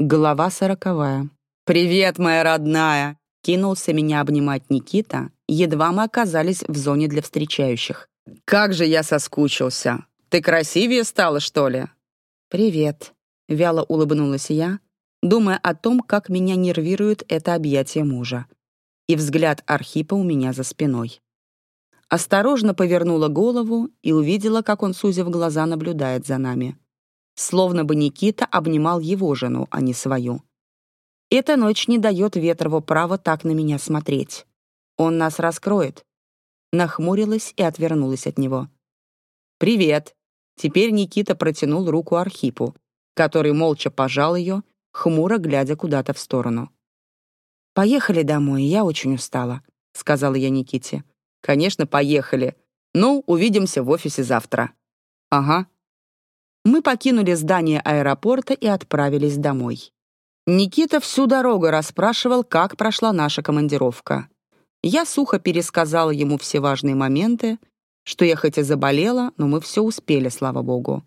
Глава сороковая. «Привет, моя родная!» Кинулся меня обнимать Никита, едва мы оказались в зоне для встречающих. «Как же я соскучился! Ты красивее стала, что ли?» «Привет», — вяло улыбнулась я, думая о том, как меня нервирует это объятие мужа. И взгляд Архипа у меня за спиной. Осторожно повернула голову и увидела, как он, сузив глаза, наблюдает за нами словно бы Никита обнимал его жену, а не свою. Эта ночь не дает Ветрову права так на меня смотреть. Он нас раскроет. Нахмурилась и отвернулась от него. «Привет!» Теперь Никита протянул руку Архипу, который молча пожал ее, хмуро глядя куда-то в сторону. «Поехали домой, я очень устала», — сказала я Никите. «Конечно, поехали. Ну, увидимся в офисе завтра». «Ага», мы покинули здание аэропорта и отправились домой. Никита всю дорогу расспрашивал, как прошла наша командировка. Я сухо пересказала ему все важные моменты, что я хоть и заболела, но мы все успели, слава богу.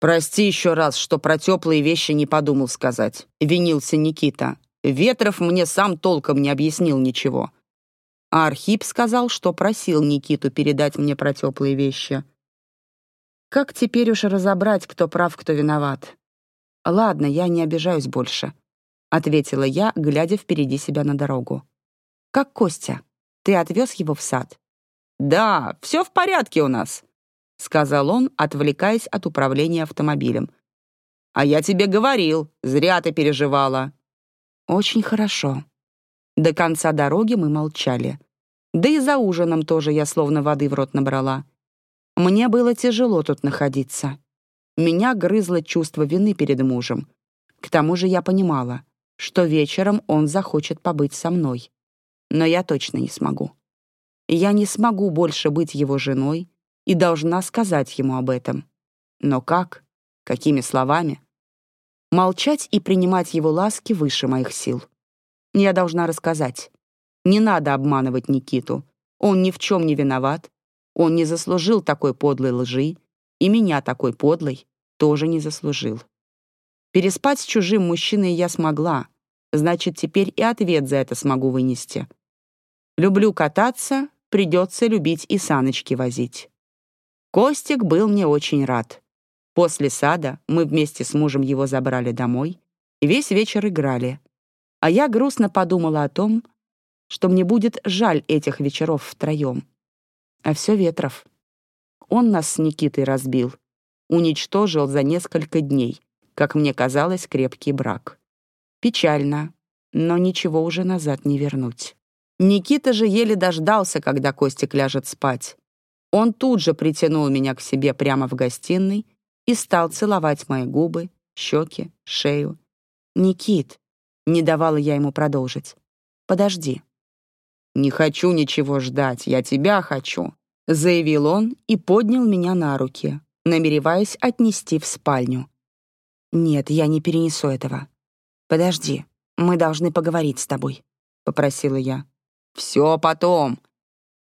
«Прости еще раз, что про теплые вещи не подумал сказать», — винился Никита. «Ветров мне сам толком не объяснил ничего». А Архип сказал, что просил Никиту передать мне про теплые вещи. Как теперь уж разобрать, кто прав, кто виноват? Ладно, я не обижаюсь больше, ответила я, глядя впереди себя на дорогу. Как Костя? Ты отвез его в сад? Да, все в порядке у нас, сказал он, отвлекаясь от управления автомобилем. А я тебе говорил, зря ты переживала. Очень хорошо. До конца дороги мы молчали. Да и за ужином тоже я словно воды в рот набрала. Мне было тяжело тут находиться. Меня грызло чувство вины перед мужем. К тому же я понимала, что вечером он захочет побыть со мной. Но я точно не смогу. Я не смогу больше быть его женой и должна сказать ему об этом. Но как? Какими словами? Молчать и принимать его ласки выше моих сил. Я должна рассказать. Не надо обманывать Никиту. Он ни в чем не виноват, он не заслужил такой подлой лжи, и меня такой подлой тоже не заслужил. Переспать с чужим мужчиной я смогла, значит, теперь и ответ за это смогу вынести. Люблю кататься, придется любить и саночки возить. Костик был мне очень рад. После сада мы вместе с мужем его забрали домой и весь вечер играли. А я грустно подумала о том, что мне будет жаль этих вечеров втроем. А все Ветров. Он нас с Никитой разбил. Уничтожил за несколько дней, как мне казалось, крепкий брак. Печально, но ничего уже назад не вернуть. Никита же еле дождался, когда Костик ляжет спать. Он тут же притянул меня к себе прямо в гостиной и стал целовать мои губы, щеки, шею. «Никит», — не давала я ему продолжить, — «подожди». «Не хочу ничего ждать, я тебя хочу», — заявил он и поднял меня на руки, намереваясь отнести в спальню. «Нет, я не перенесу этого. Подожди, мы должны поговорить с тобой», — попросила я. «Все потом».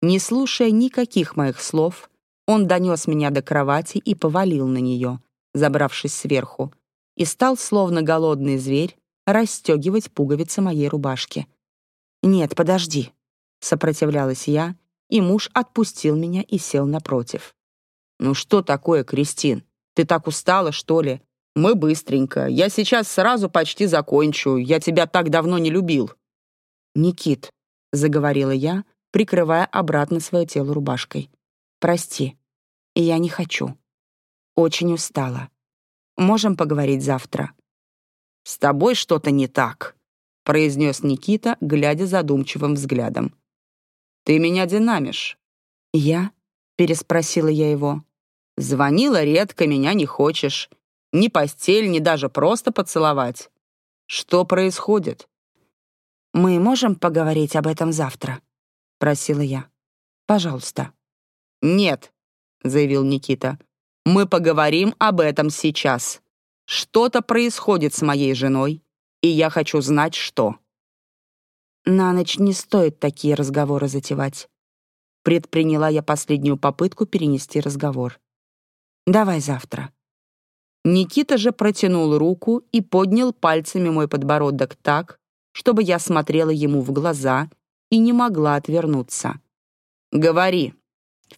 Не слушая никаких моих слов, он донес меня до кровати и повалил на нее, забравшись сверху, и стал, словно голодный зверь, расстегивать пуговицы моей рубашки. «Нет, подожди», Сопротивлялась я, и муж отпустил меня и сел напротив. «Ну что такое, Кристин? Ты так устала, что ли? Мы быстренько. Я сейчас сразу почти закончу. Я тебя так давно не любил». «Никит», — заговорила я, прикрывая обратно свое тело рубашкой. «Прости, я не хочу. Очень устала. Можем поговорить завтра». «С тобой что-то не так», — произнес Никита, глядя задумчивым взглядом. Ты меня динамишь». «Я?» — переспросила я его. «Звонила редко, меня не хочешь. Ни постель, ни даже просто поцеловать. Что происходит?» «Мы можем поговорить об этом завтра?» — просила я. «Пожалуйста». «Нет», — заявил Никита. «Мы поговорим об этом сейчас. Что-то происходит с моей женой, и я хочу знать, что». На ночь не стоит такие разговоры затевать. Предприняла я последнюю попытку перенести разговор. Давай завтра. Никита же протянул руку и поднял пальцами мой подбородок так, чтобы я смотрела ему в глаза и не могла отвернуться. «Говори,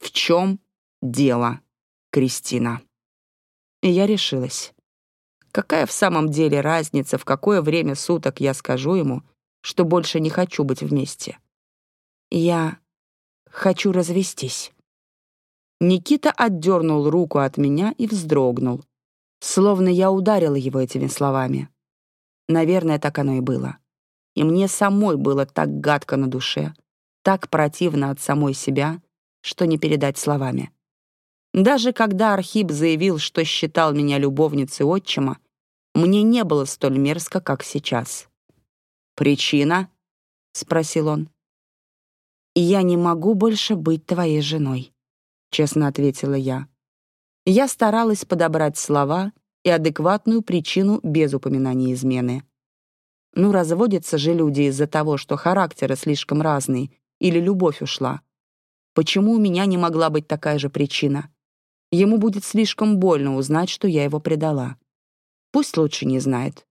в чем дело, Кристина?» И я решилась. Какая в самом деле разница, в какое время суток я скажу ему, что больше не хочу быть вместе? Я хочу развестись. Никита отдернул руку от меня и вздрогнул, словно я ударила его этими словами. Наверное, так оно и было. И мне самой было так гадко на душе, так противно от самой себя, что не передать словами. Даже когда Архип заявил, что считал меня любовницей отчима, мне не было столь мерзко, как сейчас. «Причина?» — спросил он. «Я не могу больше быть твоей женой», — честно ответила я. Я старалась подобрать слова и адекватную причину без упоминания измены. Ну, разводятся же люди из-за того, что характеры слишком разные или любовь ушла. Почему у меня не могла быть такая же причина? Ему будет слишком больно узнать, что я его предала. Пусть лучше не знает.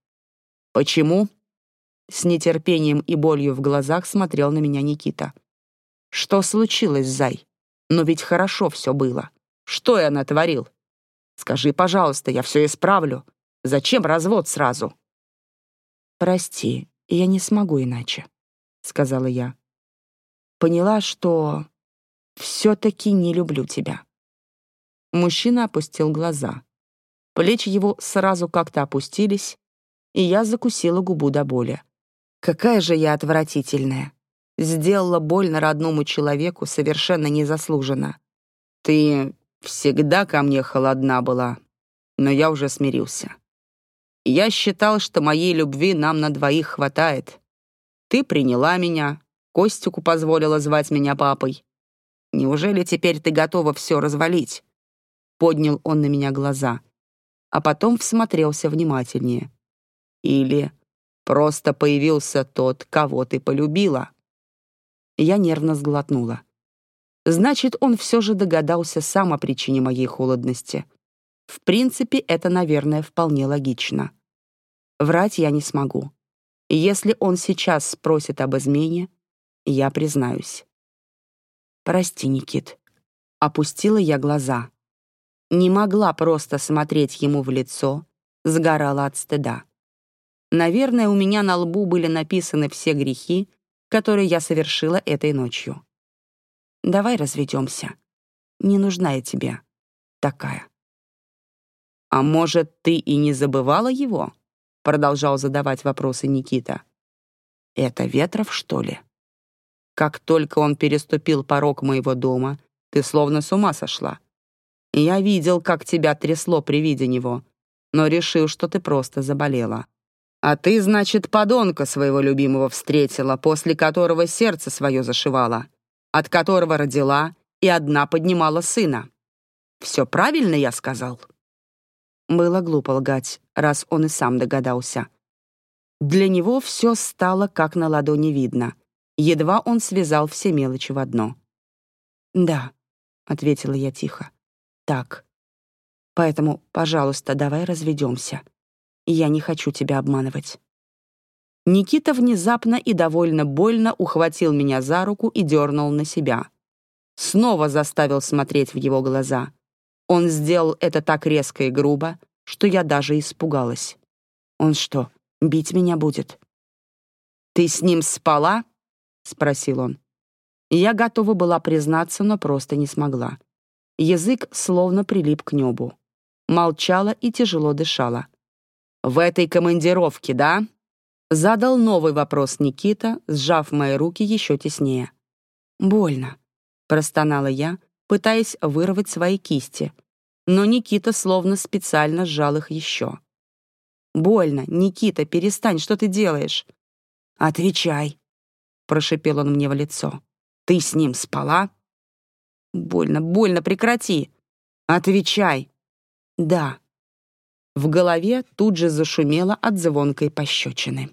«Почему?» С нетерпением и болью в глазах смотрел на меня Никита. «Что случилось, Зай? Но ведь хорошо все было. Что я натворил? Скажи, пожалуйста, я все исправлю. Зачем развод сразу?» «Прости, я не смогу иначе», — сказала я. Поняла, что все-таки не люблю тебя. Мужчина опустил глаза. Плечи его сразу как-то опустились, и я закусила губу до боли. Какая же я отвратительная. Сделала больно родному человеку совершенно незаслуженно. Ты всегда ко мне холодна была, но я уже смирился. Я считал, что моей любви нам на двоих хватает. Ты приняла меня, Костюку позволила звать меня папой. Неужели теперь ты готова все развалить? Поднял он на меня глаза, а потом всмотрелся внимательнее. Или просто появился тот, кого ты полюбила. Я нервно сглотнула. Значит, он все же догадался сам о причине моей холодности. В принципе, это, наверное, вполне логично. Врать я не смогу. Если он сейчас спросит об измене, я признаюсь. «Прости, Никит». Опустила я глаза. Не могла просто смотреть ему в лицо, сгорала от стыда. Наверное, у меня на лбу были написаны все грехи, которые я совершила этой ночью. Давай разведемся. Не нужна я тебе такая. «А может, ты и не забывала его?» — продолжал задавать вопросы Никита. «Это Ветров, что ли?» «Как только он переступил порог моего дома, ты словно с ума сошла. Я видел, как тебя трясло при виде него, но решил, что ты просто заболела. А ты, значит, подонка своего любимого встретила, после которого сердце свое зашивала, от которого родила и одна поднимала сына. Все правильно я сказал?» Было глупо лгать, раз он и сам догадался. Для него все стало как на ладони видно. Едва он связал все мелочи в одно. «Да», — ответила я тихо так. Поэтому, пожалуйста, давай разведемся. Я не хочу тебя обманывать». Никита внезапно и довольно больно ухватил меня за руку и дернул на себя. Снова заставил смотреть в его глаза. Он сделал это так резко и грубо, что я даже испугалась. «Он что, бить меня будет?» «Ты с ним спала?» — спросил он. Я готова была признаться, но просто не смогла. Язык словно прилип к небу. Молчала и тяжело дышала. «В этой командировке, да?» Задал новый вопрос Никита, сжав мои руки еще теснее. «Больно», — простонала я, пытаясь вырвать свои кисти. Но Никита словно специально сжал их еще. «Больно, Никита, перестань, что ты делаешь?» «Отвечай», — прошипел он мне в лицо. «Ты с ним спала?» Больно, больно, прекрати. Отвечай. Да. В голове тут же зашумело от звонкой пощечины.